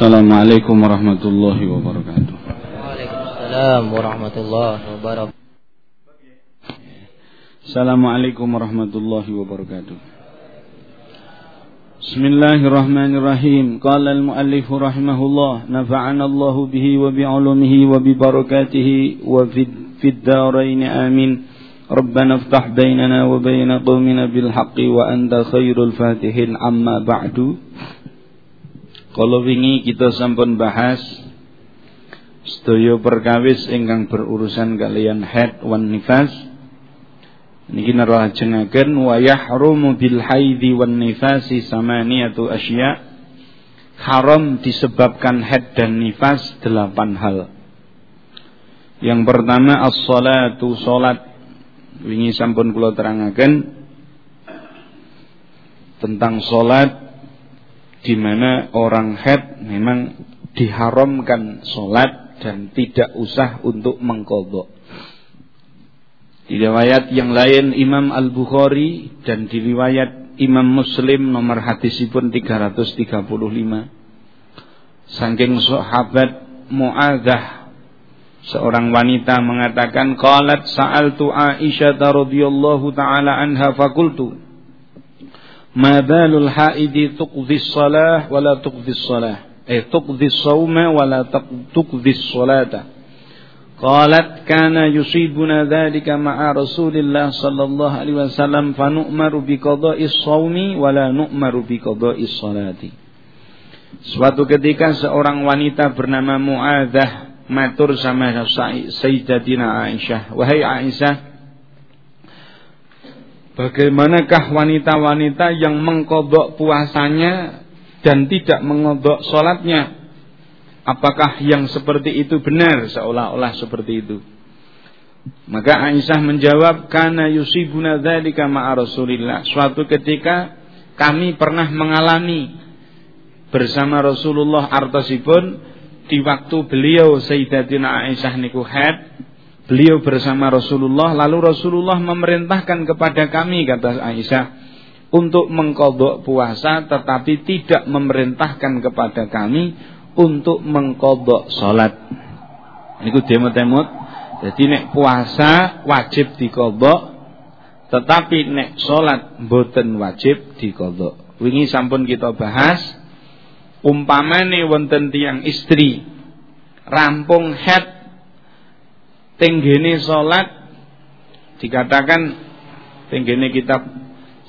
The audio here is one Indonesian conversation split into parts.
Assalamualaikum warahmatullahi wabarakatuh. Waalaikumsalam warahmatullahi wabarakatuh. Assalamualaikum warahmatullahi wabarakatuh. Bismillahirrahmanirrahim. Qala al-muallif rahimahullah, nafa'ana Allah bihi wa bi 'ulumihi wa bi barakatihi wa fid darain amin. ربنا افتح بيننا وبين قومنا بالحق وأنت خير الفاتحين أما بعد Kalau wingi kita sampun bahas sedaya perkawis ingkang berurusan kalian head wan nifas. Niki nerajengaken wa yahrumu bil haidi wan nifasi samaniyatu asya. Haram disebabkan head dan nifas delapan hal. Yang pertama as-salatu salat. Wingi sampun kula terangaken tentang salat di mana orang head memang diharamkan sholat dan tidak usah untuk mengkodok. Di riwayat yang lain Imam Al-Bukhari dan di riwayat Imam Muslim nomor hadisipun 335. Saking sahabat Mu'adzah seorang wanita mengatakan qalat sa'altu Aisyah radhiyallahu taala anha fakultu Ma balul haidi tuqdhi shalah wa la tuqdhi. Eh tuqdhi shauma wala la tuqdhi. Qalat kana yusibuna dhalika ma'a Rasulillah sallallahu alaihi wasallam fa nu'maru bi qada'i shaumi wa nu'maru bi qada'i. Suatu ketika seorang wanita bernama Mu'adzah matur sama Sayyidatina Aisyah, "Wahai Aisyah, Bagaimanakah wanita-wanita yang mengkodok puasanya dan tidak mengodok sholatnya? Apakah yang seperti itu benar seolah-olah seperti itu? Maka Aisyah menjawab, "Kana yusibuna dzalika ma'a Rasulillah." Suatu ketika kami pernah mengalami bersama Rasulullah artosipun di waktu beliau Sayyidatina Aisyah niku beliau bersama Rasulullah lalu Rasulullah memerintahkan kepada kami kata Aisyah untuk mengkodok puasa tetapi tidak memerintahkan kepada kami untuk mengkodok sholat. Ini demot-demot. Jadi nek puasa wajib dikodok tetapi nek sholat boten wajib dikodok. Wingi sampun kita bahas umpamane wonten tiang istri rampung head tenggene salat dikatakan tenggene kitab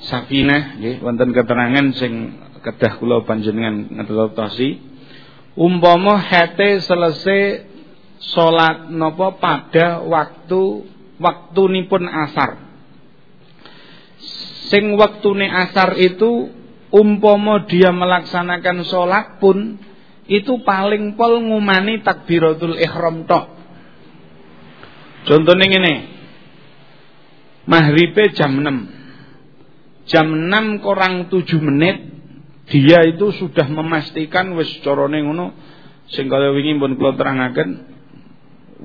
Safinah nggih wonten keterangan sing kedah kula panjenengan ngedotosi. Umpama hete selesai salat napa pada waktu waktunipun asar. Sing waktune asar itu umpama dia melaksanakan sholat pun itu paling pol ngumani takbiratul ihram tok Contohnya ini. Maghribe jam 6. Jam 6 kurang 7 menit dia itu sudah memastikan wis carane ngono sing kaya wingi pun kula terangaken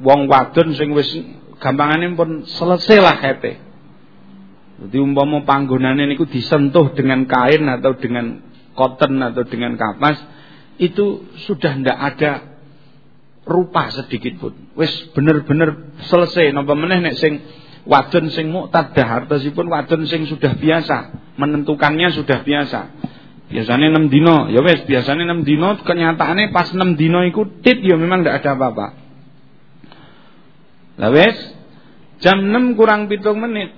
wong wadon sing wis gampangane pun selesai lah kete. Jadi umpama panggonane niku disentuh dengan kain atau dengan cotton atau dengan kapas itu sudah ndak ada rupa sedikit pun. Wis bener-bener selesai napa meneh nek sing wadon sing muqtadah artosipun wadon sing sudah biasa, menentukannya sudah biasa. Biasanya 6 dino, ya wis biasanya 6 dino kenyataannya pas 6 dino iku tit ya memang tidak ada apa-apa. Lah wis jam 6 kurang pitung menit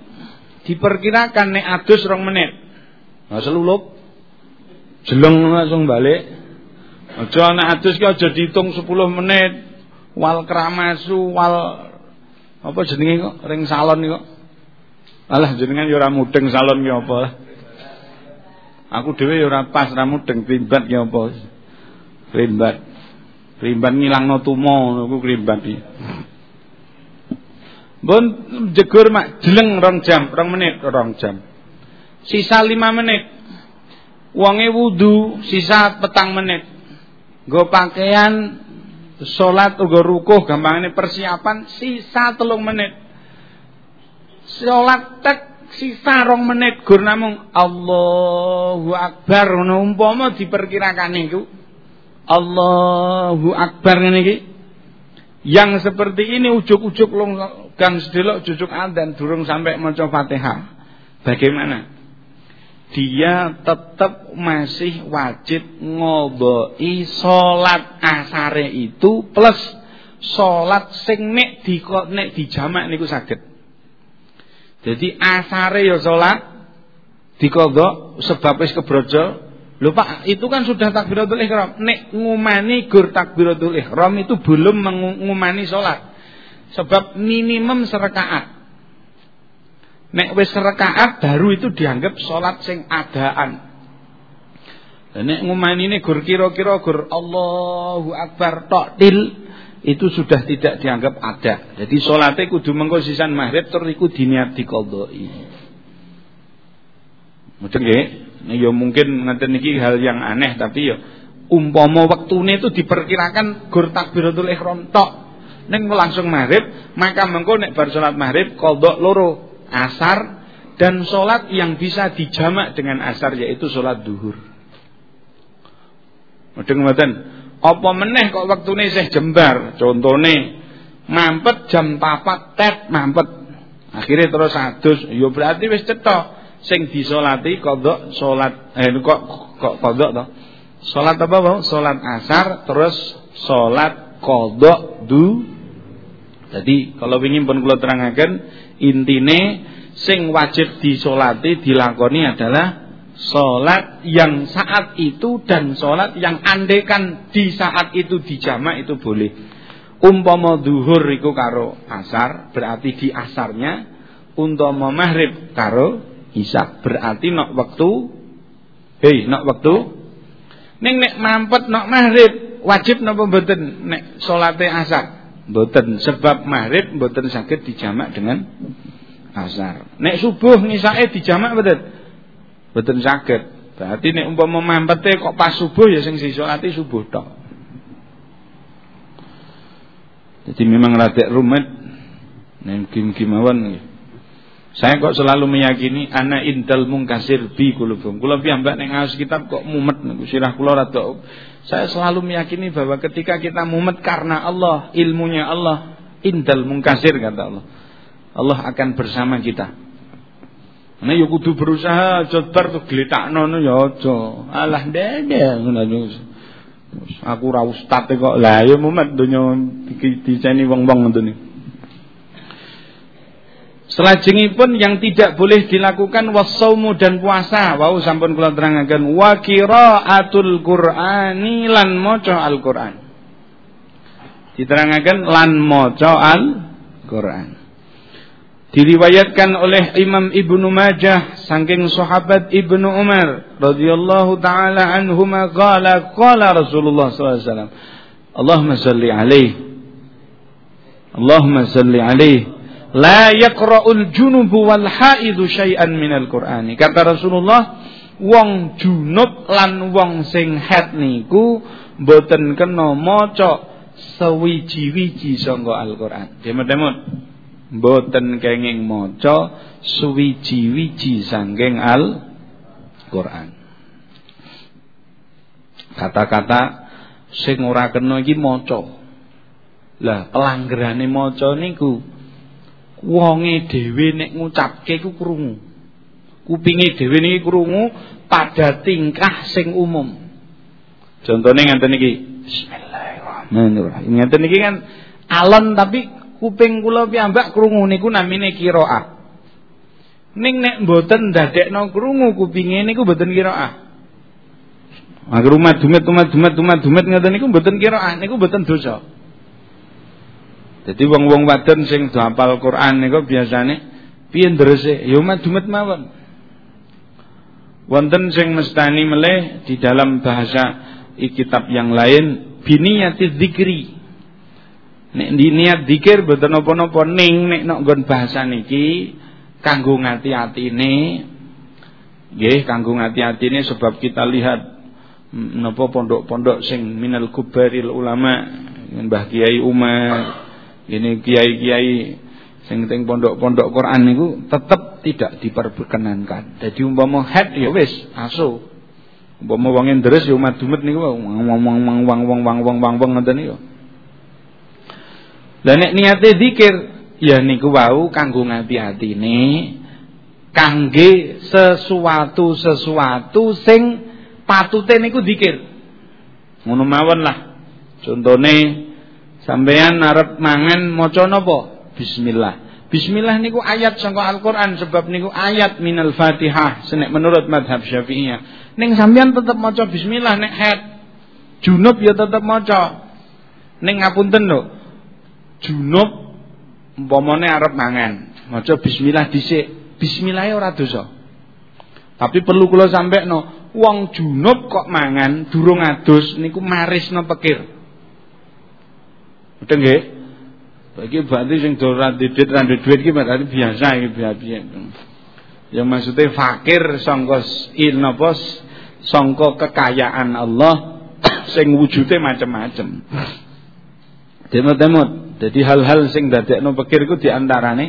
diperkirakan nek adus rong menit. Nah selulup jeleng langsung balik Aja anak adus ki aja diitung 10 menit. Wal kramasu wal apa jenenge kok ring salon kok. Alah jenengan ya ora mudeng salon ki apa. Aku dhewe ya ora pas ra mudeng krimbat ki apa. Krimbat. Krimbat ngilangno tumo ngono ku iki. Bon jegur mak jeleng rong jam, rong menit, rong jam. Sisa lima menit. Wonge wudu sisa petang menit. Gue pakaian sholat uga rukuh gampang ini persiapan sisa telung menit. Sholat tek sisa rong menit gur namung Allahu Akbar umpama diperkirakan itu Allahu Akbar iki. Yang seperti ini ujuk-ujuk kan sedelok jujuk dan durung sampai maca Fatihah. Bagaimana? Dia tetap masih wajib ngoboi salat asare itu plus salat sing nek di nek dijamak niku saged. Jadi asare ya salat dikodok sebab wis kebrojol Lho Pak, itu kan sudah takbiratul ihram. Nek ngumani gur takbiratul ihram itu belum mengumani sholat. Sebab minimum serakaat. Nek wis serakaat baru itu dianggap sholat sing adaan. Nek ini gur kira-kira gur Allahu Akbar tok til itu sudah tidak dianggap ada. Jadi sholatnya kudu mengko sisan maghrib tur iku diniat diqodhoi. Mudeng nggih? ya mungkin ngeten niki hal yang aneh tapi ya umpama wektune itu diperkirakan gur takbiratul ihram tok ning langsung maghrib maka mengko nek bar salat maghrib qadha loro asar dan salat yang bisa dijamak dengan asar yaitu salat duhur. Mudeng mboten. Apa meneh kok wektune isih jembar, contone mampet jam 4 tet mampet. Akhirnya terus adus, ya berarti wis cetok sing disolati kodok solat eh kok kok kodok toh solat apa bang solat asar terus solat kodok du jadi kalau ingin pun kalau terangkan intine sing wajib disolati dilakoni adalah solat yang saat itu dan solat yang andekan di saat itu dijamak itu boleh. Umpama duhur iku karo asar berarti di asarnya. Umpama maghrib karo Isak berarti nak waktu hei nak waktu ning nek mampet nak maghrib wajib napa mboten nek salate asar mboten. Sebab maghrib mboten saged dijamak dengan asar nek subuh ngisake dijamak mboten? Mboten saged. Berarti nek umpama mampete kok pas subuh ya sing disolati subuh tok. Jadi memang rada rumit. Nek kim-kimawon saya kok selalu meyakini ana indal mungkasir bi kulubum. Kula piyambak ning ngaos kitab kok mumet niku. Sirah kula rada. Saya selalu meyakini bahwa ketika kita mumet karena Allah, ilmunya Allah, indal mungkasir kata Allah. Allah akan bersama kita. Nah ya kudu berusaha aja bar tuh gletakno ya aja. Alah ngono Aku ra ustaz kok. Lah ya mumet donya diceni wong-wong ngoten pun yang tidak boleh dilakukan wasaumu dan puasa. Wau sampun kula terangaken wa qiraatul Qur'ani lan maca Al-Qur'an. Diterangkan lan maca Al-Qur'an. Diriwayatkan oleh Imam Ibnu Majah saking sahabat Ibnu Umar radhiyallahu taala anhuma qala qala Rasulullah sallallahu alaihi wasallam Allahumma salli alaihi Allahumma salli alaihi la yaqra'ul junubu wal haidu syai'an minal Qur'ani. Kata Rasulullah, wong junub lan wong sing haid niku mboten kena maca sewiji-wiji sangka Al-Qur'an. Demot-demot. Mboten kenging maca suwiji-wiji sangking Al-Qur'an. Kata-kata sing ora kena iki maca. Lah pelanggerane maca niku wonge dhewe nek ngucapke iku krungu. Kupinge dhewe niki krungu pada tingkah sing umum. Contone ngenten iki. Bismillahirrahmanirrahim. Ngenten iki kan alon tapi kuping kula piyambak krungu niku namine qiraah. Ning nek mboten ndadekno krungu kupinge niku mboten qiraah. Agar umat dumet umat dumet umat dumet ngeten niku mboten qiraah niku mboten dosa. Jadi wong-wong wadon sing do hafal Quran niku biasane piye ndrese ya madumet mawon. Wonten sing mestani meleh di dalam bahasa kitab yang lain biniyati dzikri. Nek niat dzikir mboten napa-napa ning nek nek nggon bahasa niki kanggo ngati-atine nggih kanggo ngati-atine sebab kita lihat napa pondok-pondok sing minal kubaril ulama Mbah Kiai Umar ini kiai-kiai sing teng pondok-pondok Quran niku tetap tidak diperkenankan. Jadi umpama head ya wis aso. Umpama wong deres ya madumet niku ngomong-ngomong wong-wong-wong-wong ngoten niku. Lah nek niate zikir ya niku wau kanggo ngati-atine kangge sesuatu-sesuatu sing patute niku zikir. Ngono mawon lah. Contone sampeyan arep mangan maca napa? Bismillah. Bismillah niku ayat sangka Al-Qur'an sebab niku ayat minal Fatihah senek menurut madhab Syafi'iyah. Ning sampean tetep maca bismillah nek head. Junub ya tetep maca. Ning ngapunten lho. Junub umpamane arep mangan, maca bismillah dhisik. Bismillah ora dosa. Tapi perlu kula sampekno, wong junub kok mangan durung adus niku marisno pekir. Betul nggih? Iki berarti sing dolan didit ra duit iki berarti biasa iki biasa. Yang maksudnya fakir sangka il napa sangka kekayaan Allah sing wujude macam-macam. Demot-demot. Jadi hal-hal sing dadekno pikir diantarane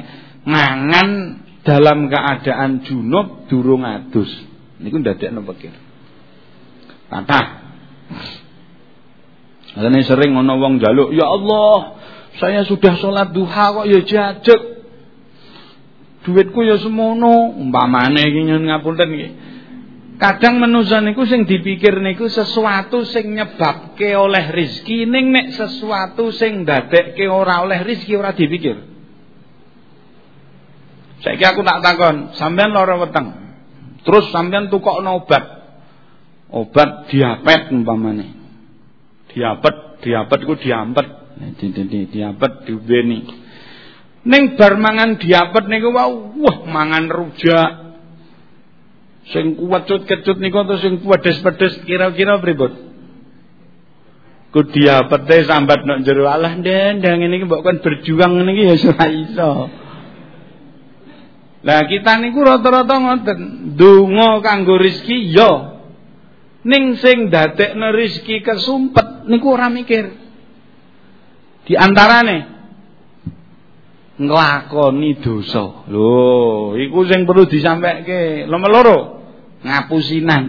mangan dalam keadaan junub durung adus. Niku ndadekno pikir. Kathah. Karena sering ana wong jaluk, "Ya Allah, saya sudah sholat duha kok ya jajek. Duitku ya semono, umpamane iki nyun ngapunten iki. Kadang manusa niku sing dipikir niku sesuatu sing nyebabke oleh rizki ning nek sesuatu sing ndadekke ora oleh rizki ora dipikir. Saiki aku tak takon, sampean lara weteng. Terus sampean tukokno obat. Obat diabet umpamane. Diabet, diabet iku diampet diapet diubeni. Ning bar mangan diapet niku wah mangan rujak. Sing kecut-kecut niku atau sing pedes-pedes kira-kira pripun? Ku diapete sambat nok jero Allah ndang ngene iki mbok kan berjuang ngene ya ora iso. Lah kita niku rata-rata ngoten, donga kanggo rezeki ya. Ning sing dadekno rezeki kesumpet niku ora mikir. Di antarane nglakoni dosa. Lho, iku sing perlu disampaikan. Nomor loro, ngapusinan.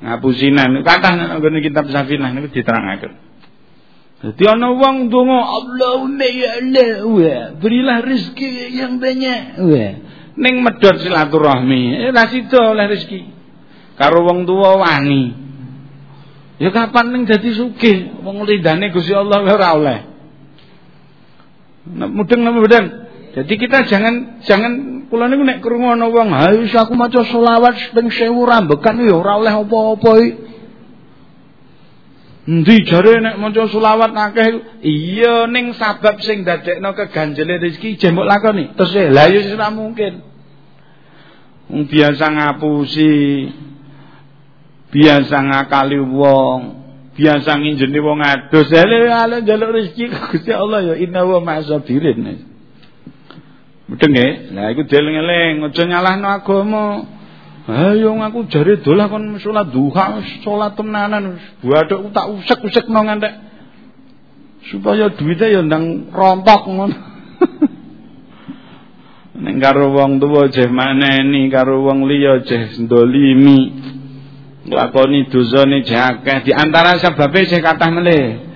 Ngapusinan. Kathah nggone kitab Safinah niku diterangaken. Jadi ana wong donga Allahumma ya Allah wa berilah rezeki yang banyak wa ning medhot silaturahmi eh ra sida oleh rezeki karo wong tuwa wani Ya kapan ning dadi sugih wong lidane Gusti Allah ora oleh. Mudeng napa mudeng? Jadi kita jangan jangan kula niku nek krungu ana wong, "Ha aku maca selawat ping 1000 rambekan ya ora oleh apa-apa iki." Endi jare nek maca selawat akeh iya ning sabab sing dadekno keganjele rezeki jembok lakoni. Terus lha ya mungkin. Wong biasa ngapusi biasa ngakali wong, biasa nginjeni wong adus. Hele ale njaluk rezeki Gusti Allah ya inna wa ma'asabirin. Mudeng nggih. Lah iku dieling-eling, aja nyalahno agama. Ayo ngaku jare dolah kon salat duha, salat tenanan. Buathuk tak usek-usekno ngantek supaya duitnya ya ndang rontok ngono. Nek karo wong tuwa jeh maneni, karo wong liya jeh ndolimi nglakoni dosane jakeh di antara sebabe sing kathah melih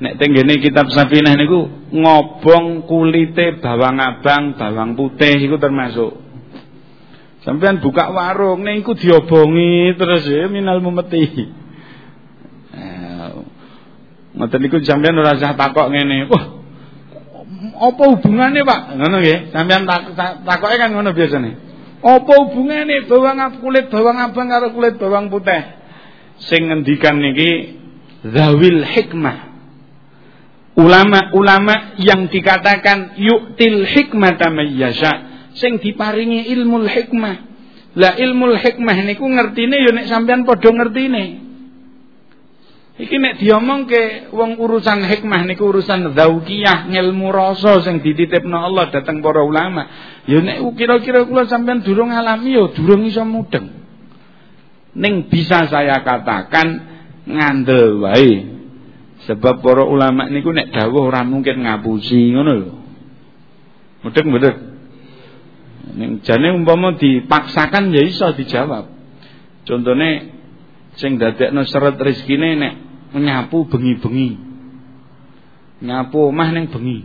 nek tenggene kitab Safinah niku ngobong kulite bawang abang, bawang putih iku termasuk. Sampeyan buka warung ning iku diobongi terus ya minal mumeti. Eh, ngoten niku sampeyan ora usah takok ngene. Wah, apa hubungannya Pak? Ngono nggih. Sampeyan tak, takoke kan ngono biasane. Apa hubungane bawang kulit bawang abang karo kulit bawang putih? Sing ngendikan niki zawil hikmah. Ulama-ulama yang dikatakan yuktil hikmata mayyasha sing diparingi ilmu hikmah. Lah ilmu hikmah niku ngertine ya nek sampean padha ngertine. Iki nek diomongke wong urusan hikmah niku urusan zaukiyah, ilmu rasa sing dititipno Allah dateng para ulama. Ya nek kira-kira kula sampean durung alami ya durung iso mudeng. Ning bisa saya katakan ngandel wae. Sebab para ulama niku nek dawuh ora mungkin ngapusi ngono lho. Mudeng mboten. Ning jane umpama dipaksakan ya iso dijawab. Contone sing dadekno seret rezekine nek nyapu bengi-bengi. Nyapu omah ning bengi.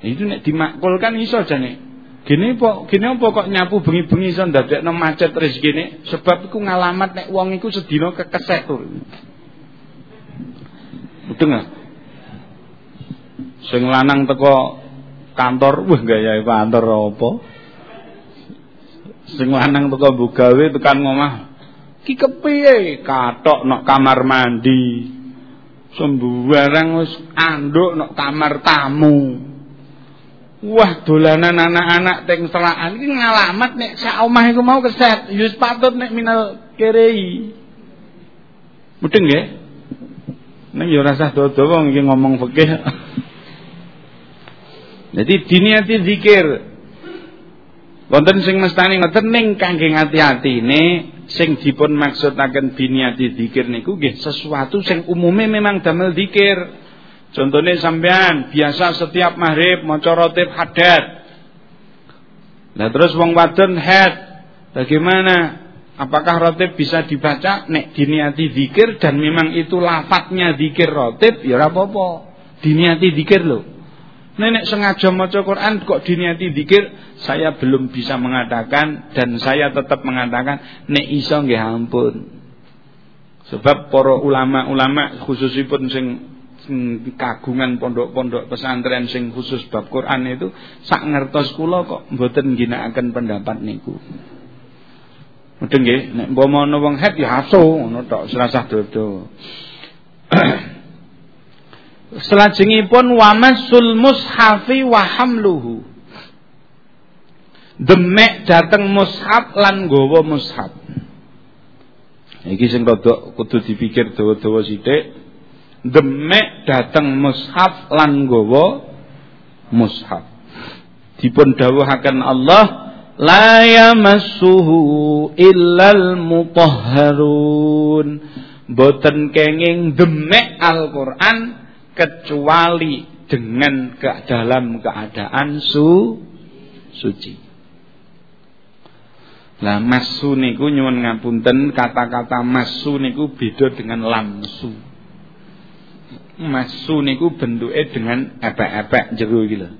Itu nek dimakulkan iso jane. Gini po, gini apa kok nyapu bengi-bengi iso ndadekno macet rezekine? Sebab iku ngalamat nek wong iku sedina kekesek tur. Betul nggak? Sing lanang teko kantor, wah gaya kantor apa? Sing lanang teko bugawe tekan ngomah. Ki kepiye? Katok nok kamar mandi. Sembarang wis anduk nok kamar tamu. Wah dolanan anak-anak teng selakan iki ngalamat nek sak omah iku mau keset. Ya patut nek minal kerei. Mudeng nggih? Nek ya ora sah dodo wong iki ngomong fikih. Jadi diniati zikir. Wonten sing mestani ngoten ning kangge ngati-atine sing dipun maksudaken biniati zikir niku nggih sesuatu sing umume memang damel zikir. Contohnya sampean biasa setiap maghrib maca rotib hadat. Nah terus wong wadon head. Bagaimana? Apakah rotib bisa dibaca nek diniati zikir dan memang itu lafadznya zikir rotib ya ora apa-apa. Diniati zikir loh. Nenek sengaja maca Quran kok diniati zikir, saya belum bisa mengatakan dan saya tetap mengatakan nek iso nggih ampun. Sebab para ulama-ulama khususipun sing kagungan pondok-pondok pesantren sing khusus bab Quran itu sak ngertos kula kok mboten ginakaken pendapat niku. Mudeng nggih, nek umpama ana wong het ya aso ngono tok, serasah dodo. Selajengipun wamasul mushafi wa hamluhu. Demek dateng mushaf lan nggawa mushaf. Iki sing rada kudu dipikir dawa-dawa sithik. Demek dateng mushaf lan nggawa mushaf. Dipun dawuhaken Allah la yamassuhu illal mutahharun. Boten kenging demek Al-Qur'an kecuali dengan ke dalam keadaan su suci. Lah masu niku nyuwun ngapunten kata-kata masu niku beda dengan lamsu. Masu niku bentuke dengan epek-epek jero iki lho.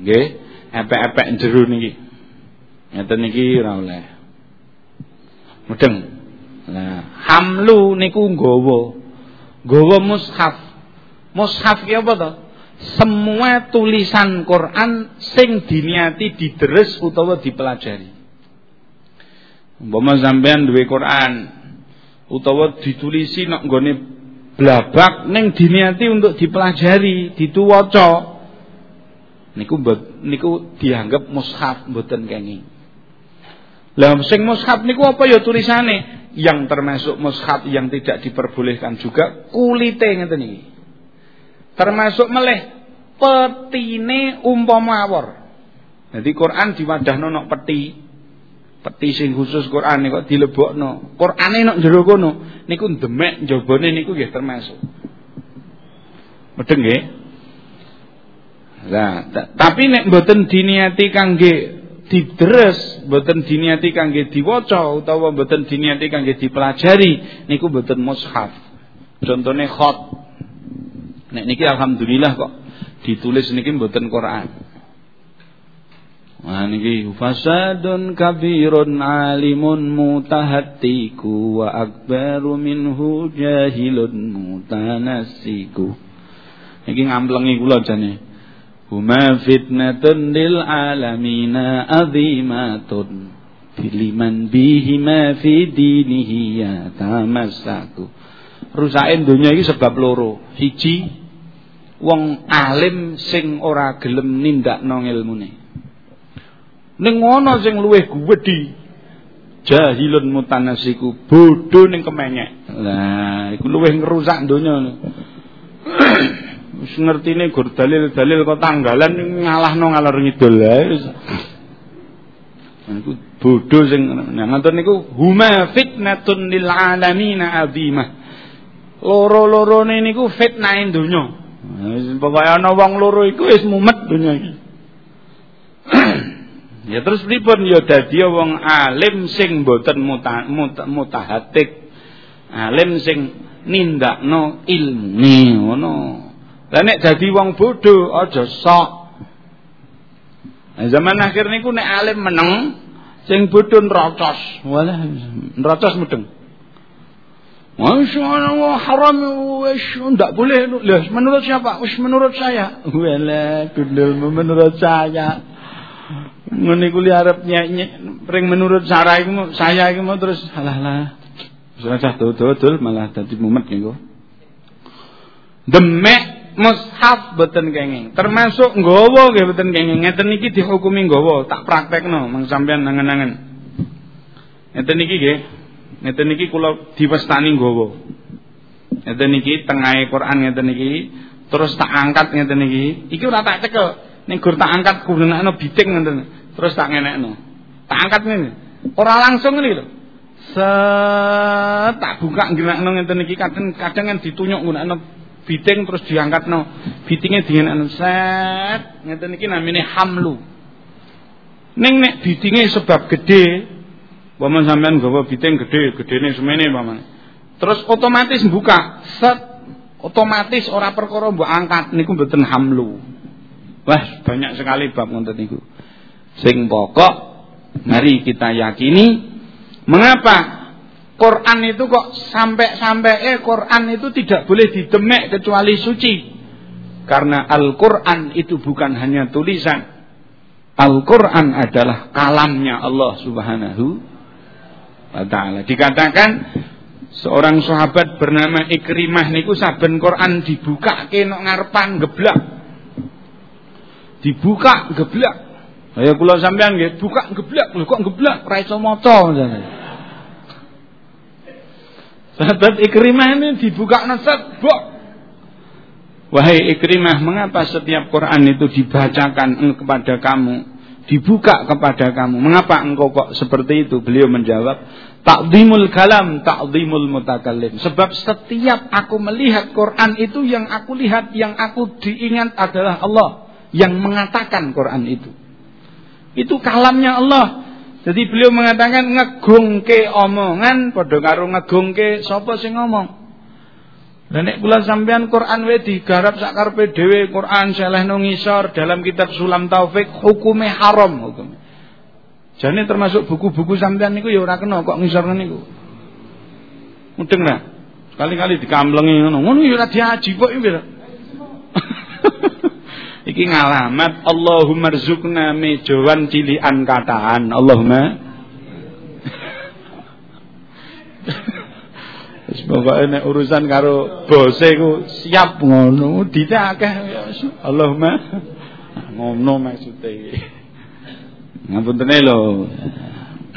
Nggih, epek-epek jero niki. Ngeten niki ora oleh. Mudeng. Nah, hamlu niku nggawa. Nggawa mushaf. Mushaf ki apa to? Semua tulisan Quran sing diniati didres utawa dipelajari. Umpama sampean duwe Quran utawa ditulisi nek nggone blabak ning diniati untuk dipelajari, dituwaca. Niku niku dianggap mushaf mboten kenging. Lah sing mushaf niku apa ya tulisane? Yang termasuk mushaf yang tidak diperbolehkan juga kulite ngeten iki. Termasuk meleh petine umpama awor. Jadi Quran diwadahno nok peti. Peti sing khusus Quran kok dilebokno. Qurane nok jero kono niku demek njabane niku nggih termasuk. Medeng nggih? Lah, tapi nek mboten diniati kangge didres mboten diniati kangge diwaca utawa mboten diniati kangge dipelajari niku mboten mushaf. Contone khot. Nek niki alhamdulillah kok ditulis niki mboten Quran. Wah niki fasadun kabirun alimun mutahattiku wa akbaru minhu jahilun mutanassiku. Niki ngamplengi kula jane. Huma fitnatun lil alamina azimatun. Biliman bihima fi dinihi ya tamassaku Rusakin dunia ini sebab loro. Hiji Wong alim sing ora gelem nindakno ilmune. Ning ana sing luwih gedhi jahilun mutanasiku bodho ning kemenyek. Lah iku luwih ngrusak donya Wis ngertine gur dalil-dalil kok tanggalan ngalahno ngalor ngidul ae. Iku bodho sing ngoten niku huma fitnatun lil alamin azimah. Loro-lorone niku fitnahe donya. Wis pokoke ana wong loro iku wis mumet donya iki. Ya terus pripun ya dadi wong alim sing boten muta, muta, mutahatik. Alim sing nindakno ilmu ngono. Lah nek dadi wong bodoh aja sok. Nah, zaman akhir niku nek alim meneng sing bodoh nrocos. Walah nrocos mudeng. Masya Allah haram wis ndak boleh lah menurut siapa? Wis menurut saya. Walah gundul menurut saya. Ngene kuwi arep nyek ring menurut cara iku saya iku mau terus alah lah. Sudah cah dodol malah dadi mumet niku. Demek mushaf boten kenging. Termasuk nggawa nggih boten kenging. Ngeten iki dihukumi nggawa, tak praktekno meng sampean nangen-nangen. Ngeten iki nggih. Ngeten iki kula diwestani nggawa. Ngeten iki tengahe Quran ngeten iki terus tak angkat ngeten iki. Iki ora tak cekel. Ning gur tak angkat gunakno biting ngeten. Terus tak ngenekno. Tak angkat ngene. Ora langsung ngene lho. Set tak buka nggenakno ngeten iki kadang kadang kan ditunyuk nggunakno biting terus diangkatno. Bitinge dienekno set ngeten iki namine hamlu. Ning nek bitinge sebab gede Paman sampean gawa biting gede, gedene semene paman. Terus otomatis buka, set otomatis ora perkara mbok angkat niku mboten hamlu. Wah, banyak sekali bab ngoten niku. Sing pokok mari kita yakini mengapa Quran itu kok sampai-sampai eh Quran itu tidak boleh didemek kecuali suci. Karena Al-Quran itu bukan hanya tulisan. Al-Quran adalah kalamnya Allah subhanahu wa taala. Dikatakan seorang sahabat bernama Ikrimah niku saben Quran dibuka ke nok ngarepan geblak. Dibuka geblak. Ayo kula sampean nggih buka geblak, lho kok geblak ora iso Sahabat Ikrimah ini dibuka nasab, bok. Wahai Ikrimah, mengapa setiap Quran itu dibacakan kepada kamu? dibuka kepada kamu. Mengapa engkau kok seperti itu? Beliau menjawab, takdimul kalam, takdimul mutakallim. Sebab setiap aku melihat Quran itu yang aku lihat, yang aku diingat adalah Allah yang mengatakan Quran itu. Itu kalamnya Allah. Jadi beliau mengatakan ngegungke omongan padha karo ngegungke sapa sing ngomong. Lah nek kula sampean Quran wae digarap sak karepe dhewe Quran selehno ngisor dalam kitab Sulam Taufik hukume haram hukum. Jane termasuk buku-buku sampean niku ya ora kena kok ngisor niku. Mudeng lah. Sekali-kali dikamplengi ngono. Ngono ya ora diaji kok iki. Iki ngalamat Allahumma rzuqna mejowan cilian kataan. Allahumma Wis pokoke urusan karo bose ku siap ngono, dite Allahumma ngono maksude iki. Ngapuntene lho.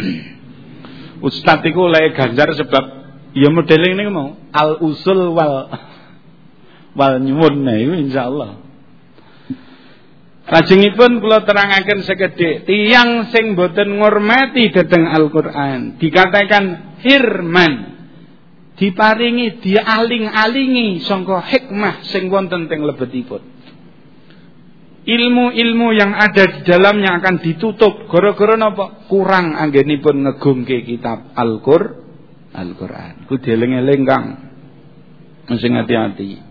Ustaz iku lek ganjar sebab ya modeling niku mau al usul wal wal nyuwun nah iku insyaallah. Lajengipun kula terangaken sekedhik tiyang sing boten ngurmati dhateng Al-Qur'an dikatakan firman diparingi dialing-alingi sangka hikmah sing wonten teng lebetipun. Ilmu-ilmu yang ada di dalamnya akan ditutup gara-gara napa? Kurang anggenipun ngegungke kitab Al-Qur Al-Qur'an. Ku dieling-eling Kang. Sing hati-hati.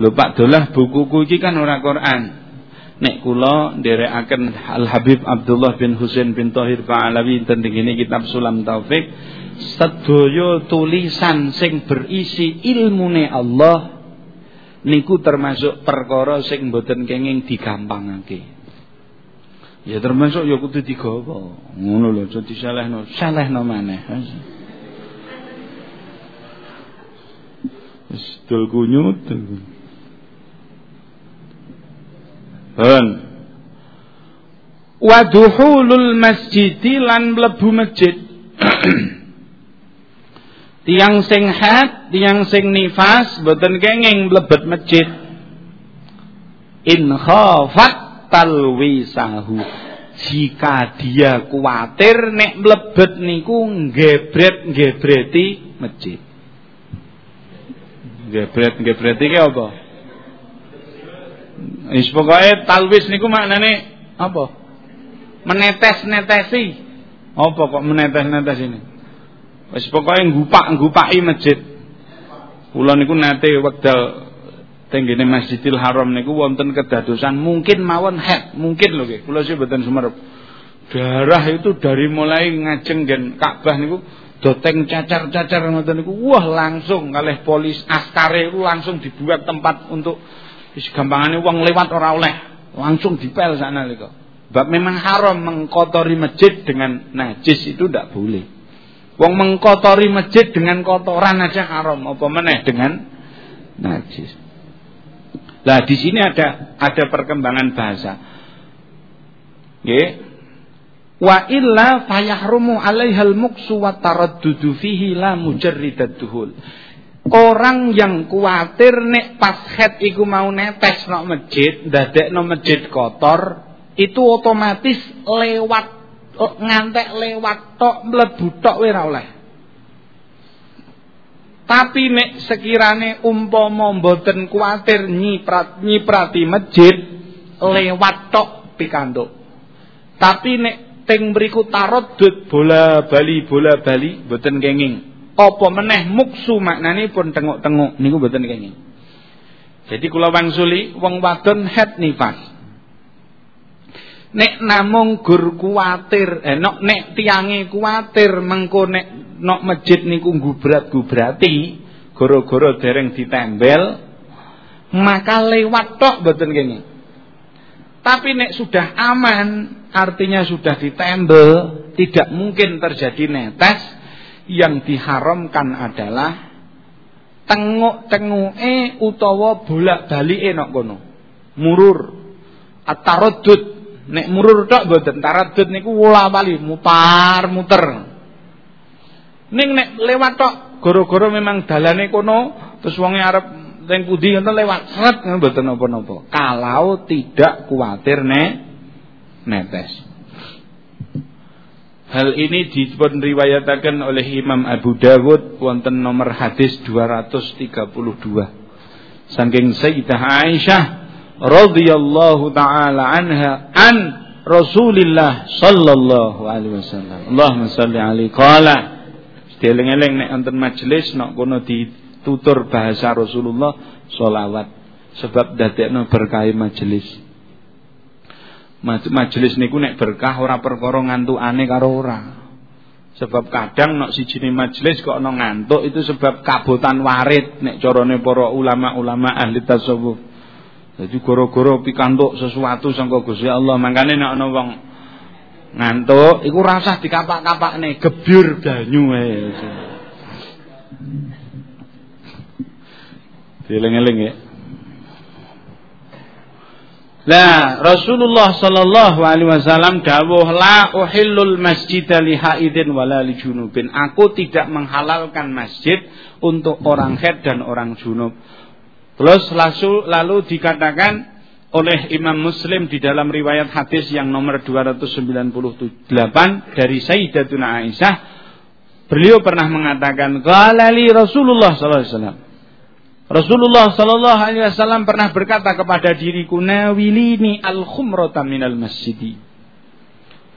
Lho Pak Dolah bukuku iki kan ora Quran. Nek kula nderekaken Al Habib Abdullah bin Husain bin Thahir Ba'alawi tentang ini kitab Sulam Taufik sedaya tulisan sing berisi ilmune Allah niku termasuk perkara sing mboten kenging digampangake. Ya termasuk ya kudu digawa. Ngono lho, aja disalehno, salehno maneh. Wis dul kunyut. Waduhulul masjidi lan mlebu masjid. Tiang sing hat, tiang sing nifas boten kenging mlebet masjid. In khafat talwisahu. Jika dia kuatir nek mlebet niku ngebret-ngebreti masjid. Gebret-gebreti ki apa? Wis pokoke talwis niku maknane apa? menetes-netesi. Apa kok menetes-netes ini? Wis pokoke ngupak-ngupaki masjid. Kula niku nate wekdal tenggene Masjidil Haram niku wonten kedadosan mungkin mawon head, mungkin lho nggih. Kula sih mboten sumerep. Darah itu dari mulai ngajeng gen Ka'bah niku doteng cacar-cacar ngoten niku wah langsung kalih polis askare itu langsung dibuat tempat untuk wis gampangane wong lewat ora oleh langsung dipel sana niku. Bab memang haram mengkotori masjid dengan najis itu tidak boleh. Wong mengkotori masjid dengan kotoran aja haram, apa meneh dengan najis. Nah, di sini ada ada perkembangan bahasa. Nggih. Wa illa fayahrumu alaihal muksu wa taraddudu fihi la mujarridat duhul. Orang yang kuatir nek pas head iku mau netes nok masjid, ndadekno masjid kotor, itu otomatis lewat ngantek lewat tok mlebu tok ora oleh. Tapi nek sekirane umpama mboten kuatir nyiprat nyiprati masjid lewat tok pikantuk. Tapi nek ting mriku tarodut bola bali bola bali mboten kenging. Apa meneh muksu maknane pun tenguk-tenguk niku mboten kenging. Jadi kula wangsuli wong wadon head nifas. Nek namung gur kuatir, eh nek nek tiange kuatir mengko nek nok masjid niku gubrat-gubrati, gara-gara dereng ditembel, maka lewat tok mboten kene. Tapi nek sudah aman, artinya sudah ditembel, tidak mungkin terjadi netes, yang diharamkan adalah tenguk-tenguke utawa bolak-balike nok kono. Murur, at-taraddud Nek murur tok mboten taradud niku wula wali mutar muter. Ning nek lewat tok gara-gara memang dalane kono terus wonge arep teng pundi ngoten lewat sret mboten napa-napa. Kalau tidak kuatir nek netes. Hal ini dipun riwayataken oleh Imam Abu Dawud wonten nomor hadis 232. Saking Sayyidah Aisyah radhiyallahu taala anha an Rasulillah sallallahu alaihi wasallam. Allahumma shalli alaihi qala. Dieling-eling nek enten majelis nek kono ditutur bahasa Rasulullah selawat sebab dadekno berkah majelis. Majelis niku nek berkah ora perkara ngantukane karo ora. Sebab kadang nek siji majelis kok ana ngantuk itu sebab kabotan warid nek carane para ulama-ulama ahli tasawuf. Jadi goro-goro pikantuk sesuatu sangka Gusti Allah. Mangkane nek ana wong ngantuk iku rasah dikapak-kapakne, gebyur banyu ae. Dieling-eling ya. Lah Rasulullah sallallahu alaihi wasallam dawuh la uhillul masjid li haidin wala li junubin. Aku tidak menghalalkan masjid untuk orang haid dan orang junub. Terus lalu, lalu dikatakan oleh Imam Muslim di dalam riwayat hadis yang nomor 298 dari Sayyidatuna Aisyah beliau pernah mengatakan qalali Rasulullah sallallahu alaihi wasallam Rasulullah sallallahu alaihi wasallam pernah berkata kepada diriku nawilini al-khumrata minal masjidi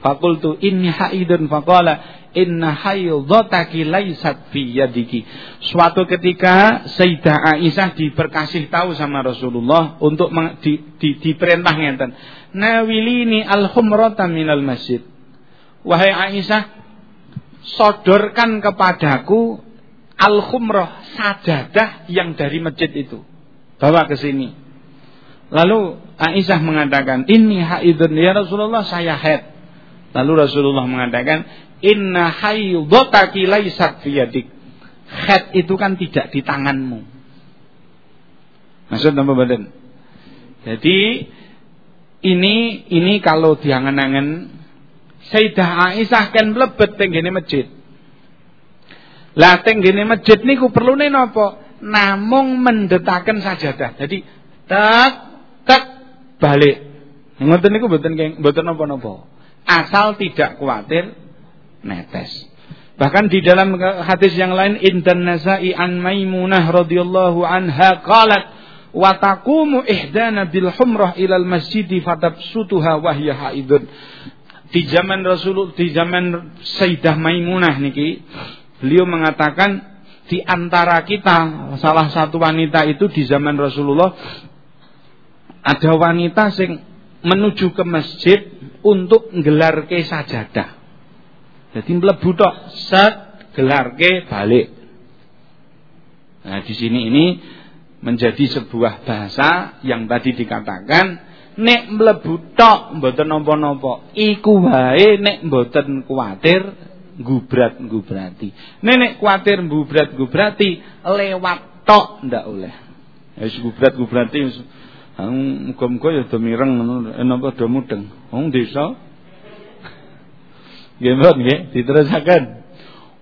Fakultu inni haidun faqala inna haidhataki laisat fi yadiki. Suatu ketika Sayyidah Aisyah diberkasih tahu sama Rasulullah untuk di, di, diperintah ngenten. Nawilini al-humrata minal masjid. Wahai Aisyah, sodorkan kepadaku al-khumrah sajadah yang dari masjid itu. Bawa ke sini. Lalu Aisyah mengatakan, "Ini haidun ya Rasulullah, saya haid." Lalu Rasulullah mengatakan, Inna haidhataki laisat fiyadik. Head itu kan tidak di tanganmu. Maksud apa badan? Jadi ini ini kalau diangen-angen Sayyidah Aisyah kan mlebet teng masjid. Lah teng masjid niku perlune napa? Namung mendetaken sajadah. Jadi tek tek balik. Ngoten niku mboten mboten napa-napa. Asal tidak khawatir netes. Bahkan di dalam hadis yang lain indan Nasa'i an Maimunah radhiyallahu anha qalat wa taqumu ihdana bil humrah ilal masjid fatabsutuha wa hiya haidun. di zaman Rasul di zaman Sayyidah Maimunah niki beliau mengatakan di antara kita salah satu wanita itu di zaman Rasulullah ada wanita sing menuju ke masjid untuk gelar ke sajadah. Jadi mlebu tok set ke balik. Nah, di sini ini menjadi sebuah bahasa yang tadi dikatakan nek mlebu tok mboten napa-napa. Iku wae nek mboten kuwatir gubrat-gubrati. Nek nek kuwatir gubrat-gubrati lewat tok ndak oleh. Wis gubrat-gubrati muga-muga ya do mireng ngono napa do mudeng. Wong desa Nggih nggih diterusaken.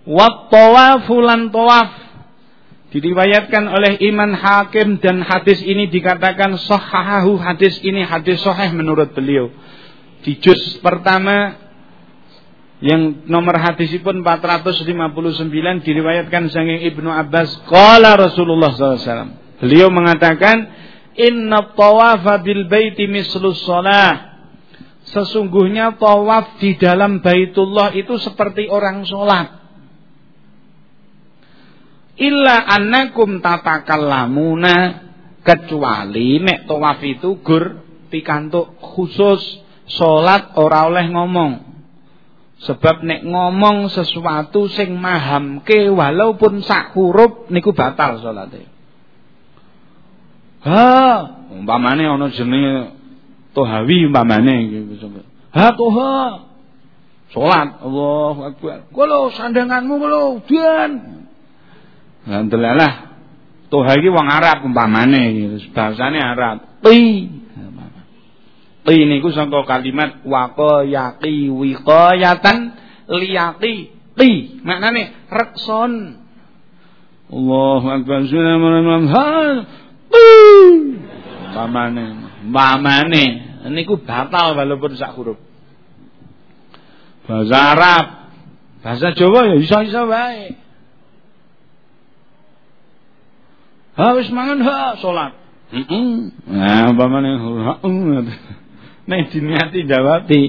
Wa tawafu lan tawaf diriwayatkan oleh Iman Hakim dan hadis ini dikatakan sahahahu hadis ini hadis sahih menurut beliau. Di juz pertama yang nomor hadis pun 459 diriwayatkan saking Ibnu Abbas qala Rasulullah SAW. Beliau mengatakan inna tawafa bil baiti mislus shalah. Sesungguhnya tawaf di dalam Baitullah itu seperti orang sholat illa annakum tatakallamuna kecuali nek tawaf itu gur pikantuk khusus salat ora oleh ngomong sebab nek ngomong sesuatu sing mahamke walaupun sak huruf niku batal salate. Ha umpamane ana jenenge tohawi umpamane gitu ha toha. Salat Allahu akbar. Kulo sandanganmu kulo dan Lah delalah Toha iki wong Arab umpamane bahasane Arab. Ti. Ti niku saka kalimat waqa yaqi wiqayatan liyaqi. Ti maknane rekson. Allahu akbar subhanallah. Umpamane, umpamane niku batal walaupun sak huruf. Bahasa Arab, bahasa Jawa ya iso-iso wae. Ha wis mangan ha salat. Heeh. Nah, umpamane heeh. Nek diniati jawabi.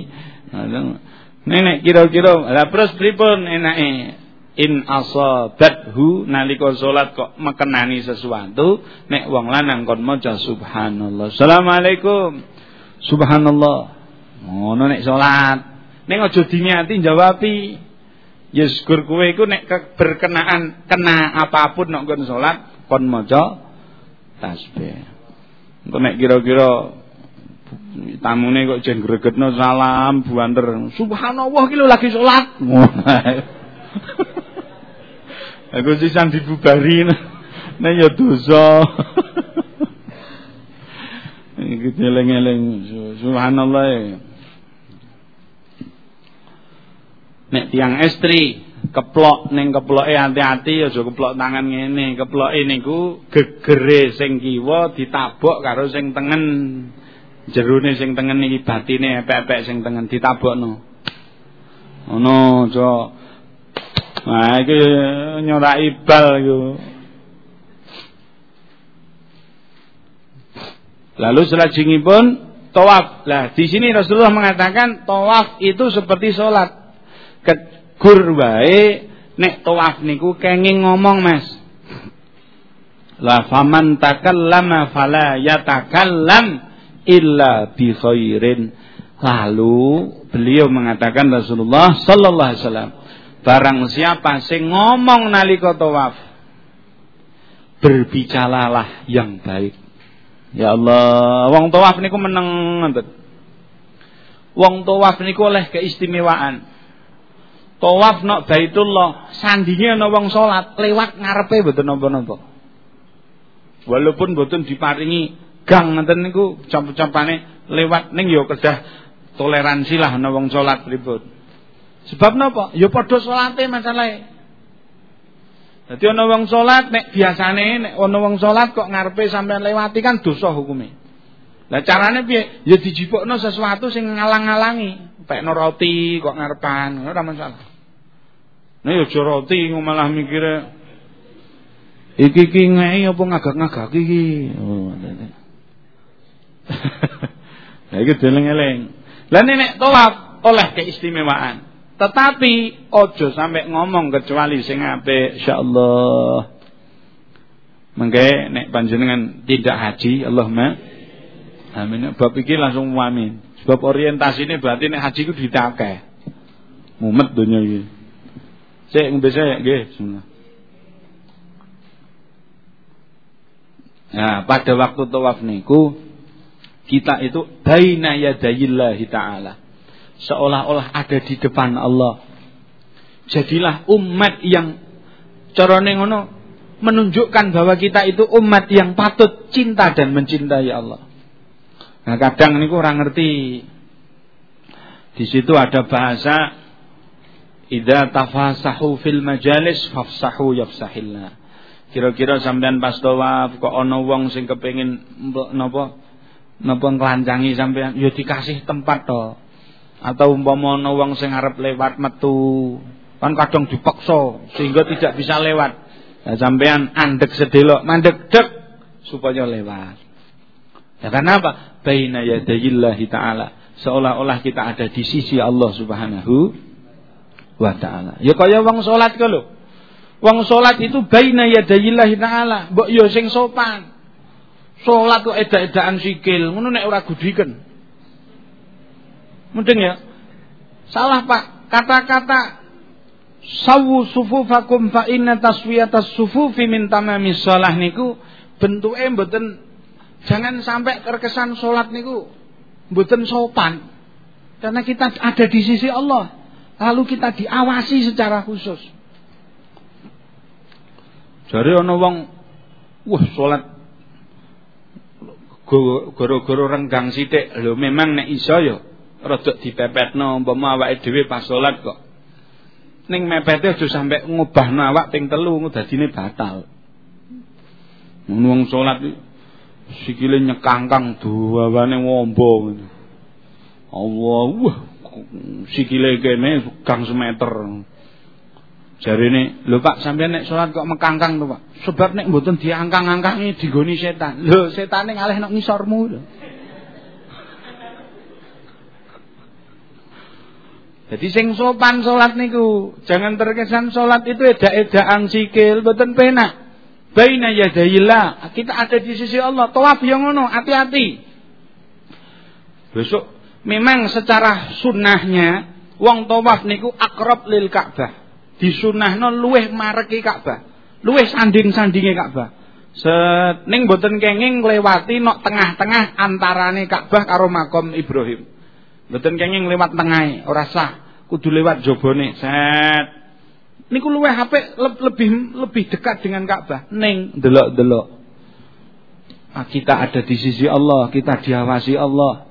Nenek kira-kira lah terus pripun enake? In asabathu nalika salat kok mekenani sesuatu nek wong lanang kon maca subhanallah. Assalamualaikum. Subhanallah. Ngono nek salat. Nek aja diniati jawabi. Ya syukur kowe iku nek berkenaan kena apa pun nek kon salat kon maca tasbih. Engko nek kira-kira tamune kok jen gregetno salam buanter. Subhanallah ki lagi salat. Aku sisan dibubari nek ya dosa. Iki eling-eling subhanallah. Nek tiang istri keplok ning keploke hati-hati aja keplok tangan ngene keploke niku gegere sing kiwa ditabok karo sing tengen jerone sing tengen iki batine epek-epek sing tengen ditabokno. Ngono aja nah iki nyorai bal iku. Lalu selajengipun tawaf. Lah di sini Rasulullah mengatakan tawaf itu seperti sholat. Gur wae nek tawaf niku kenging ngomong Mas. La faman takallama fala yatakallam illa bi khairin. Lalu beliau mengatakan Rasulullah sallallahu alaihi wasallam, barang siapa sing ngomong nalika tawaf berbicaralah yang baik. Ya Allah, wong tawaf niku meneng ngoten. Wong tawaf niku oleh keistimewaan. Tawaf nok Baitullah, sandinge ana wong salat, lewat ngarepe mboten napa-napa. Walaupun mboten diparingi gang ngenten niku camp-campane lewat ning ya kedah toleransi lah ana wong salat pripun. Sebab napa? Ya padha salate masalahe. Dadi ana wong salat nek biasane nek ana wong salat kok ngarepe sampean lewati kan dosa hukume. Lah carane piye? Ya dijipukno sesuatu sing ngalang-alangi. Pekno roti kok ngarepan, ora masalah. Nah ya roti malah mikire iki iki ngei apa ngagak-ngagak iki. Oh, Lah iki deleng-eleng. Lah nek tawaf oleh keistimewaan. Tetapi ojo sampai ngomong kecuali sing apik insyaallah. Mengke nek panjenengan tidak haji, Allahumma amin. Bab iki langsung amin. Sebab orientasi ini berarti nek haji ku ditakeh. Mumet dunia iki. Sik ngombe saya nggih, bismillah. Nah, pada waktu tawaf niku kita itu baina yadayillahi taala. Seolah-olah ada di depan Allah. Jadilah umat yang carane ngono menunjukkan bahwa kita itu umat yang patut cinta dan mencintai Allah. Nah, kadang niku orang ngerti. Di situ ada bahasa Idza tafasahu fil majalis fafsahu yafsahillah. Kira-kira sampean pas tawaf kok ana wong sing kepengin napa napa nglancangi sampean ya dikasih tempat to. Atau umpama ana wong sing arep lewat metu, kan kadang dipaksa sehingga tidak bisa lewat. Ya sampean andek sedelok, mandek dek supaya lewat. Ya karena apa? Baina yadayillahi taala. Seolah-olah kita ada di sisi Allah Subhanahu wa taala. Ya kaya wong salat ku lho. Wong salat itu baina yadayillahi taala, mbok yo sing sopan. Salat kok edak-edakan sikil, ngono nek ora gudiken. Mending ya. Salah Pak, kata-kata sawu sufufakum fa inna taswiyatas sufufi min tamamis shalah niku bentuke mboten jangan sampai terkesan salat niku mboten sopan. Karena kita ada di sisi Allah. Lalu kita diawasi secara khusus. Jare ana wong wah salat goro-goro renggang sithik. Lho memang nek iso ya rada dipepetno umpama awake dhewe pas salat kok. Ning mepete aja sampe ngubahno awak ping telu dadine batal. Mun wong salat sikile nyekangkang duwane wombo ngono. Allah, wah sikile kene gang semeter. Jarine, lho Pak, sampeyan nek salat kok mekangkang to, Pak? Sebab nek mboten diangkang-angkangi digoni setan. Lho, setane ngalih nek ngisormu lho. Jadi sing sopan salat niku, jangan terkesan salat itu edak-edakan sikil, mboten penak. Baina yadayillah, kita ada di sisi Allah. Tawaf yang ngono, hati-hati. Besok memang secara sunnahnya wong tawaf niku akrab lil Ka'bah disunahno luweh mareki Ka'bah. Luweh sanding-sandinge Ka'bah. Set ning boten kenging nglewati nok tengah-tengah antarane Ka'bah karo makom Ibrahim. Boten kenging lewat tengahe, ora sah. Kudu lewat jobone. Set. Niku luweh HP lebih lebih dekat dengan Ka'bah. Ning delok-delok. Nah, kita ada di sisi Allah, kita diawasi Allah.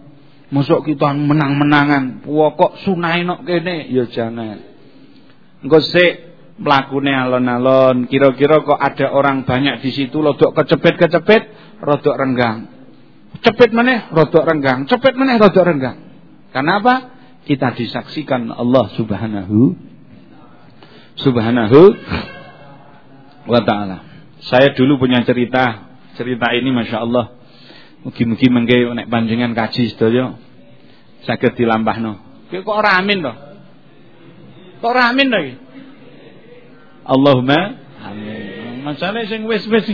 Masuk kita menang-menangan. Pokok sunai nok kene, ya jangan. Engko sik mlakune alon-alon, kira-kira kok ada orang banyak di situ lodok kecepet-kecepet, rodok renggang. Cepet meneh, rodok renggang, cepet meneh, rodok renggang. Karena apa? Kita disaksikan Allah Subhanahu Subhanahu wa taala. Saya dulu punya cerita, cerita ini Masya Allah Mugi-mugi mengke nek panjenengan kaji sedaya saged dilampahno. Kok ora amin to? Kok ora amin lagi? Allahumma amin. Masalah sing wis-wis.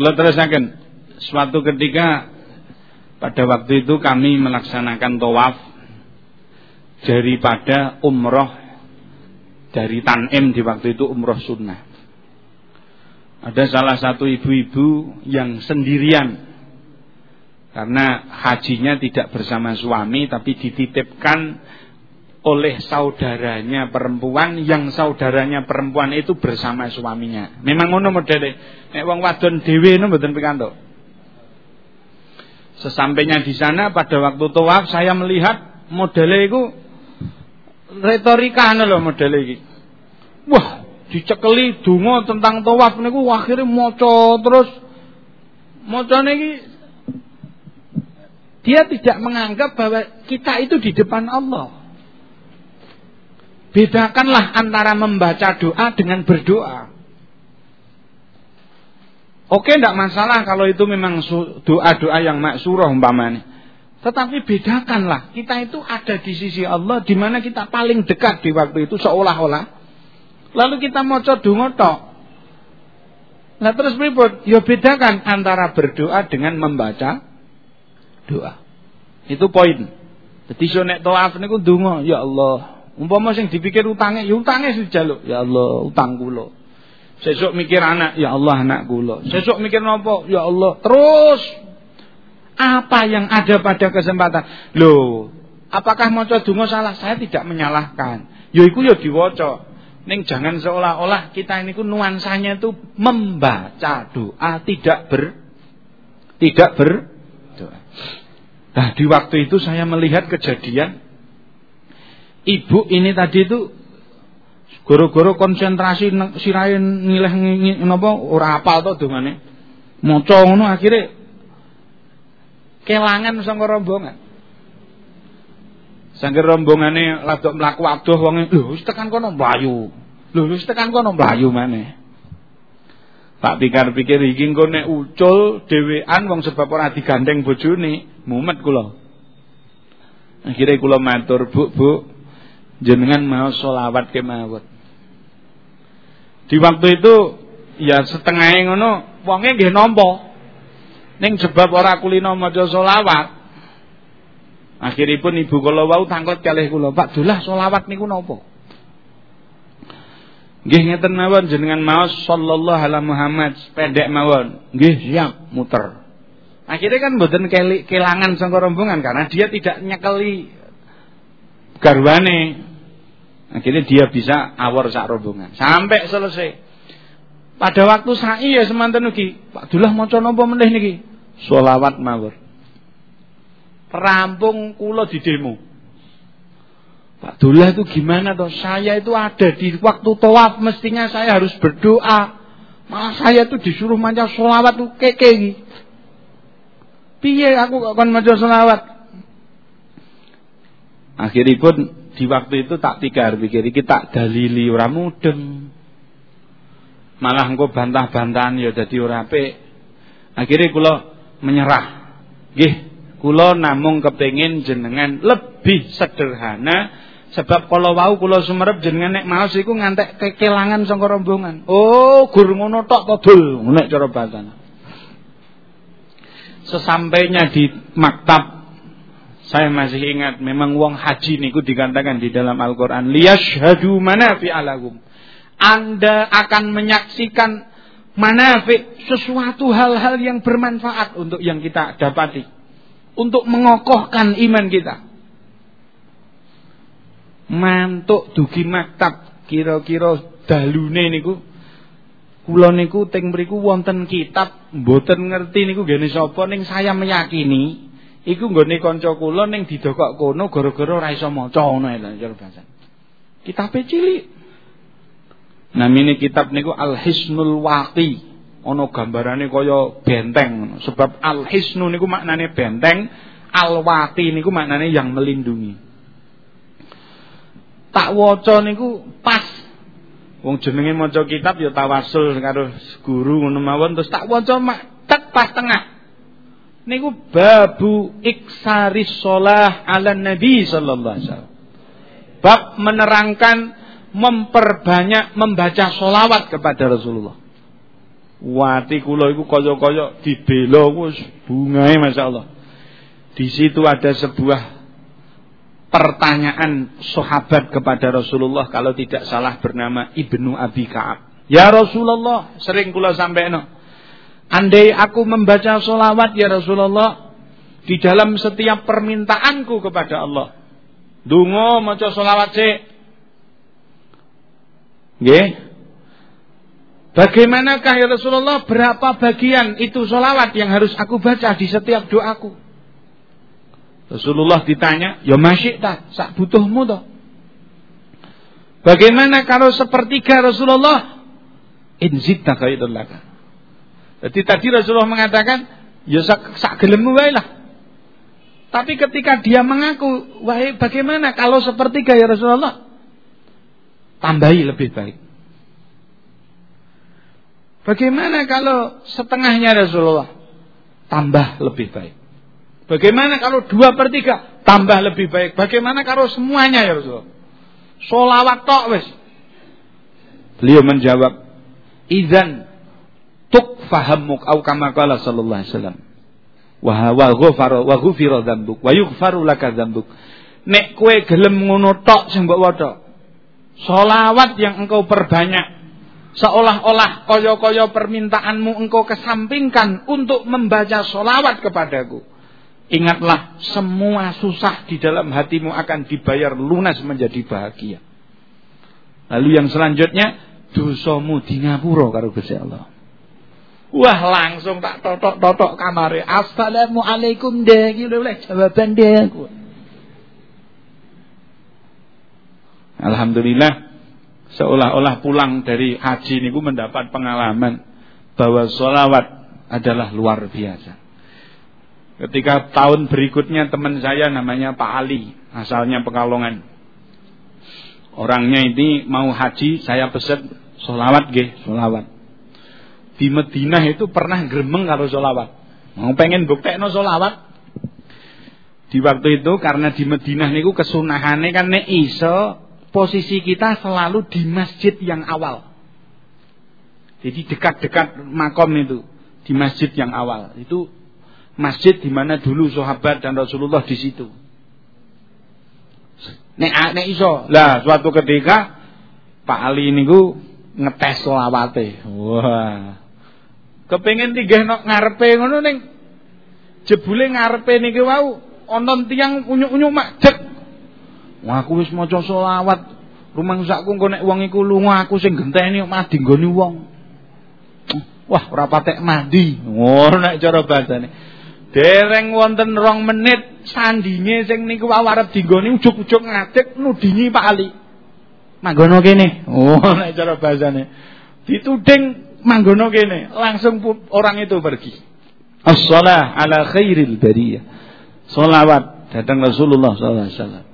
Kula terusaken. Suatu ketika pada waktu itu kami melaksanakan tawaf daripada umroh dari Tanim di waktu itu umroh sunnah. Ada salah satu ibu-ibu yang sendirian karena hajinya tidak bersama suami tapi dititipkan oleh saudaranya perempuan yang saudaranya perempuan itu bersama suaminya. Memang ngono modele. Nek wong wadon dhewe ngono mboten pikantuk. Sesampainya di sana pada waktu tawaf saya melihat modele iku retorika lho modele iki. Wah, dicekeli donga tentang tawaf niku akhirnya maca terus macane iki dia tidak menganggap bahwa kita itu di depan Allah. Bedakanlah antara membaca doa dengan berdoa. Oke, tidak masalah kalau itu memang doa-doa yang maksurah umpamanya. Tetapi bedakanlah, kita itu ada di sisi Allah di mana kita paling dekat di waktu itu seolah-olah. Lalu kita mau donga tok. Nah terus pripun? Ya bedakan antara berdoa dengan membaca doa. Itu poin. Jadi so nek tawaf niku ya Allah. Umpama sing dipikir utange, ya utange jaluk, ya Allah, utang kula. Sesuk mikir anak, ya Allah anak kula. Sesuk mikir nopo, ya Allah. Terus apa yang ada pada kesempatan? Loh, apakah maca donga salah? Saya tidak menyalahkan. Yo iku yo diwaca. Ning jangan seolah-olah kita ini ku nuansanya itu membaca doa tidak ber tidak ber. Nah, di waktu itu saya melihat kejadian ibu ini tadi itu goro-goro konsentrasi sirain nilai napa ora apal to dongane. Maca ngono akhirnya kelangan sangka rombongan. Sangger rombongane ladok mlaku adoh wonge, lho wis tekan kono mlayu. Lho wis tekan kono mlayu maneh. Pak pikir-pikir iki engko nek ucul dhewean wong sebab ora digandeng bojone, mumet kula. Akhirnya kula matur, "Bu, Bu, jenengan mau selawat kemawon." Di waktu itu ya setengah ngono wonge nggih nampa. Ning sebab ora kulino maca selawat. Akhiripun ibu kula wau tangkot kalih kula, Pak dolah selawat niku napa? Nggih ngeten mawon jenengan maos sallallahu alaihi Muhammad pendek mawon. Nggih siap muter. Akhirnya kan mboten kelangan sangka rombongan karena dia tidak nyekeli garwane. Akhirnya dia bisa awor sak rombongan sampai selesai. Pada waktu sa'i ya semanten ugi, Pak Dullah maca napa meneh niki? Solawat mawur. Rampung kula di demo. Pak Dullah itu gimana toh? Saya itu ada di waktu tawaf mestinya saya harus berdoa. Malah saya tuh disuruh maca solawat tuh keke iki. Piye aku akan maca solawat? Akhiripun di waktu itu tak pikir pikir iki tak dalili ora mudeng. Malah engko bantah-bantahan ya dadi ora apik. Akhirnya kula menyerah. Nggih, kula namung kepengin jenengan lebih sederhana sebab kalau wau kula sumerep jenengan nek maos iku ngantek kekelangan saka rombongan. Oh, gur ngono tok to dul, cara. Sesampainya di maktab saya masih ingat memang wong haji niku dikatakan di dalam Al-Qur'an liyashhadu manafi'alahum. Anda akan menyaksikan manafik sesuatu hal-hal yang bermanfaat untuk yang kita dapati. Untuk mengokohkan iman kita. Mantuk dugi maktab kira-kira dalune niku. Kula niku teng mriku wonten kitab mboten ngerti niku gene sapa ning saya meyakini iku nggone kanca kula ning didokok kono gara-gara ora iso maca ngono lho cara bahasa kitabe cilik Namine kitab niku Al Hisnul Waqi. Ana gambarane kaya benteng sebab Al Hisnu niku maknane benteng, Al Waqi niku maknane yang melindungi. Tak waca niku pas Wong jenenge maca kitab ya tawasul karo guru ngono mawon terus tak waca tek pas tengah. Niku babu iksaris shalah ala nabi sallallahu alaihi wasallam. Bab menerangkan memperbanyak membaca solawat kepada Rasulullah. Wati kula iku kaya-kaya dibela wis bungae masyaallah. Di situ ada sebuah pertanyaan sahabat kepada Rasulullah kalau tidak salah bernama Ibnu Abi Ka'ab. Ya Rasulullah, sering kula sampaikan. Andai aku membaca solawat ya Rasulullah di dalam setiap permintaanku kepada Allah. Dungo maca solawat sih Nggih. Bagaimanakah ya Rasulullah berapa bagian itu solawat yang harus aku baca di setiap doaku? Rasulullah ditanya, ya masih tak, sak butuhmu toh. Bagaimana kalau sepertiga Rasulullah? Inzidna laka. Jadi tadi Rasulullah mengatakan, ya sak, gelemu lah. Tapi ketika dia mengaku, wahai bagaimana kalau sepertiga ya Rasulullah? tambahi lebih baik. Bagaimana kalau setengahnya Rasulullah tambah lebih baik? Bagaimana kalau dua per tiga? Tambah lebih baik. Bagaimana kalau semuanya ya Rasulullah? Solawat tok wis. Beliau menjawab, "Idzan tuk fahamuk au kama qala sallallahu alaihi wasallam." Wa wa ghafara wa ghufira dzambuk wa yughfaru laka dzambuk. Nek kowe gelem ngono tok sing mbok waca. Solawat yang engkau perbanyak seolah-olah koyo-koyo permintaanmu engkau kesampingkan untuk membaca solawat kepadaku. Ingatlah semua susah di dalam hatimu akan dibayar lunas menjadi bahagia. Lalu yang selanjutnya dosamu di ngapura karo Gusti Allah. Wah langsung tak totok-totok kamare. Assalamualaikum deh iki oleh jawaban deh. Alhamdulillah seolah-olah pulang dari haji niku mendapat pengalaman bahwa sholawat adalah luar biasa. Ketika tahun berikutnya teman saya namanya Pak Ali, asalnya Pekalongan. Orangnya ini mau haji, saya peset sholawat ge, sholawat. Di Medina itu pernah gremeng kalau sholawat. Mau pengen no sholawat. Di waktu itu karena di Medina niku kesunahannya kan nek iso posisi kita selalu di masjid yang awal. Jadi dekat-dekat makom itu, di masjid yang awal. Itu masjid di mana dulu sahabat dan Rasulullah di situ. Nek nek iso. Lah suatu ketika Pak Ali niku ngetes selawate. Wah. Kepengin nok ngarepe ngono ning jebule ngarepe niki wau ana tiyang unyuk-unyuk macet Wah aku wis maca selawat. Rumangsakku engko nek wong iku lunga aku sing genteni kok mandi nggone wong. Wah ora patek mandi. Ngono nek cara bahasane. Dereng wonten rong menit sandinge sing niku arep dinggoni ujug-ujug ngadeg nudingi Pak Ali. Manggono kene. Oh nek cara bahasane. Dituding manggono kene, langsung orang itu pergi. As-shalah ala khairil bariyah. Salawat datang Rasulullah sallallahu alaihi wasallam.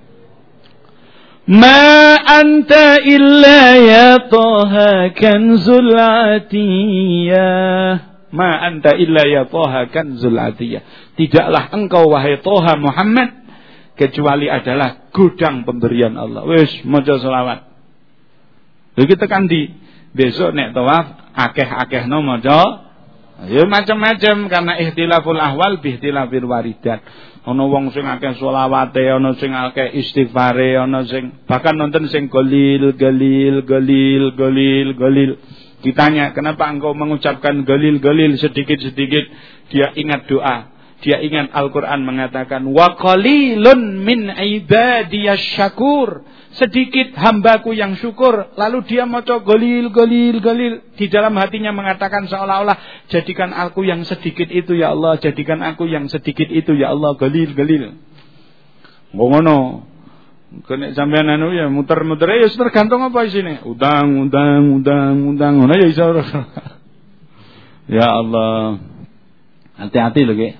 Ma anta illa ya Toha kanzul zulatiyah, Ma anta illa ya Toha kanzul zulatiyah. Tidaklah engkau wahai Toha Muhammad kecuali adalah gudang pemberian Allah. Wis mojo selawat. Lalu kita kan di besok nek tawaf akeh-akeh no maca ya macam-macam karena ihtilaful ahwal bi ihtilafil waridat. Ana wong sing akeh selawate, ana sing akeh istighfare, ana sing bahkan nonton sing golil, golil, golil, golil, golil. Ditanya, kenapa engkau mengucapkan golil, golil sedikit-sedikit? Dia ingat doa. Dia ingat Al-Quran mengatakan, Wa qalilun min ibadiyas syakur sedikit hambaku yang syukur. Lalu dia maca golil, golil, golil. Di dalam hatinya mengatakan seolah-olah, jadikan aku yang sedikit itu ya Allah. Jadikan aku yang sedikit itu ya Allah. Golil, golil. Ngono. Kena sampean anu ya muter-muter ya tergantung apa sini. Udang, udang, udang, udang. Ngono ya iso. ya Allah. Hati-hati lho, Ki.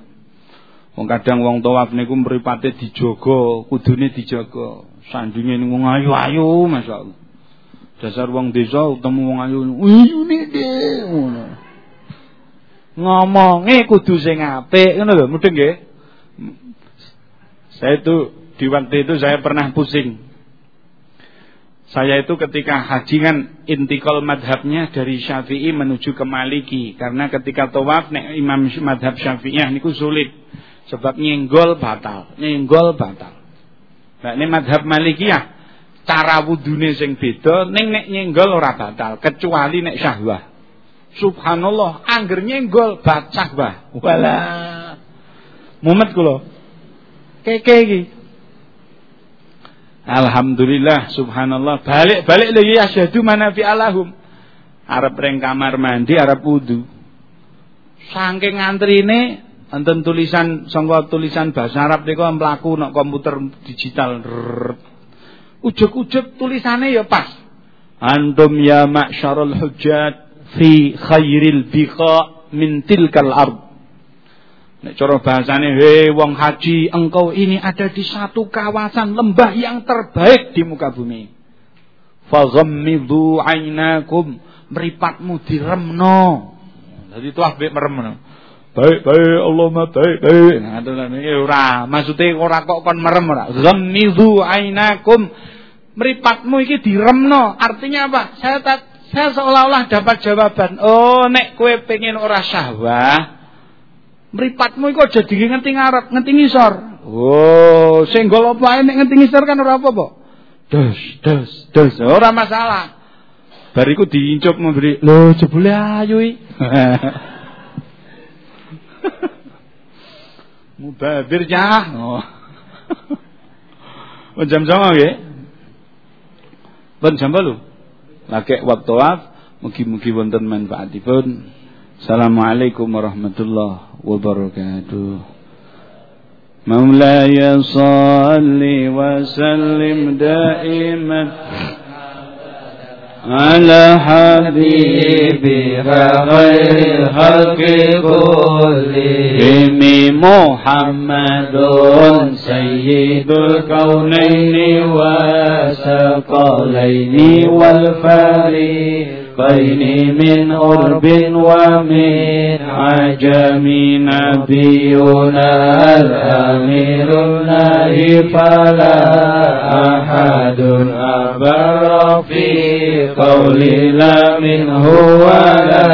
Wong kadang wong tawaf niku mripate dijogo, kudune dijogo. Sandinge wong ayu-ayu masyaallah. Dasar wong desa ketemu wong ayu, ayune deh ngono. Ngomonge kudu sing apik ngono lho, mudeng nggih. Saya itu di waktu itu saya pernah pusing. Saya itu ketika haji kan intikal madhabnya dari Syafi'i menuju ke Maliki karena ketika tawaf nek Imam madhab Syafi'iyah niku sulit sebab nyenggol batal, nyenggol batal. Nah ini madhab malikiyah cara wudune sing beda ning nek nyenggol ora batal kecuali nek syahwah. Subhanallah, angger nyenggol bat syahwah. Wala. Mumet kula. Keke iki. Alhamdulillah subhanallah balik-balik lagi asyhadu mana fi alahum. Arab reng kamar mandi, Arab wudu. Saking antrine Enten tulisan sangka tulisan bahasa Arab niku mlaku nek komputer digital. Ujuk-ujuk tulisannya ya pas. Antum ya ma'syarul hujjat fi khairil biqa min tilkal ard. Nek cara bahasane he wong haji engkau ini ada di satu kawasan lembah yang terbaik di muka bumi. Faghammidu ainakum mripatmu diremno. Jadi tuah mbek meremno. Baik baik Allahumma baik baik. Ngoten iki ora. Maksude ora kok kon merem ora. Ghamidhu ainakum. Mripatmu iki diremno. Artinya apa? Saya tak saya seolah-olah dapat jawaban. Oh nek kowe pengen ora syahwah mripatmu iku aja ngenti ngarep ngenti ngisor oh sing gol apa nek ngenti ngisor kan ora apa-apa? Dos dos dos. Ora masalah. Bariku diincup memberi lho jebule ayu Mubabir cah. Oh. jam sama nggih. Ben jam 8. Lagi waktu waf mugi-mugi wonten manfaatipun. Assalamualaikum warahmatullahi wabarakatuh. مولاي صل وسلم دائما على حبيبك خير الخلق كلهم. محمد سيد الكونين والثقلين والفريق. بين من أرب ومن عجم نبينا الأمير الله فلا أحد أبر في قول لا منه ولا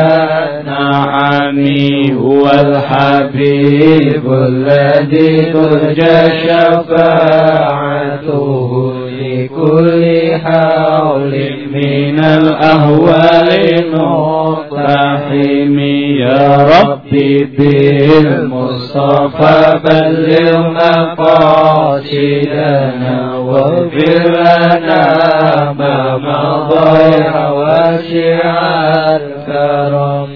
نعمي هو الحبيب الذي ترجى شفاعته. لكل حول من الأهوال مقتحم يا ربي بالمصطفى بلغ مقاصدنا واغفر لنا ما مضى واسع الكرم